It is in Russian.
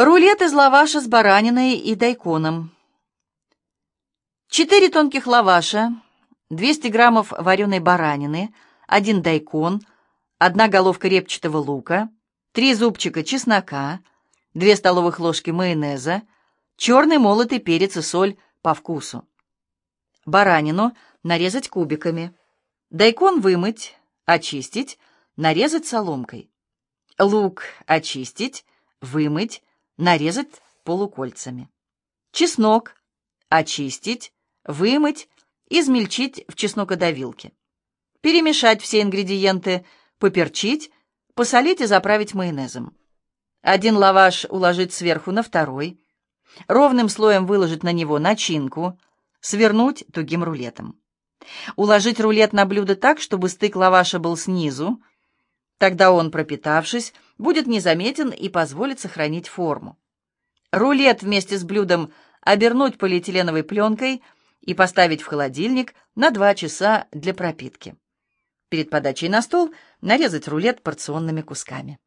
Рулет из лаваша с бараниной и дайконом. 4 тонких лаваша, 200 граммов вареной баранины, 1 дайкон, 1 головка репчатого лука, 3 зубчика чеснока, 2 столовых ложки майонеза, черный молотый перец и соль по вкусу. Баранину нарезать кубиками. Дайкон вымыть, очистить, нарезать соломкой. Лук очистить, вымыть, нарезать полукольцами. Чеснок очистить, вымыть, измельчить в чеснокодавилке. Перемешать все ингредиенты, поперчить, посолить и заправить майонезом. Один лаваш уложить сверху на второй, ровным слоем выложить на него начинку, свернуть тугим рулетом. Уложить рулет на блюдо так, чтобы стык лаваша был снизу, тогда он, пропитавшись, будет незаметен и позволит сохранить форму. Рулет вместе с блюдом обернуть полиэтиленовой пленкой и поставить в холодильник на 2 часа для пропитки. Перед подачей на стол нарезать рулет порционными кусками.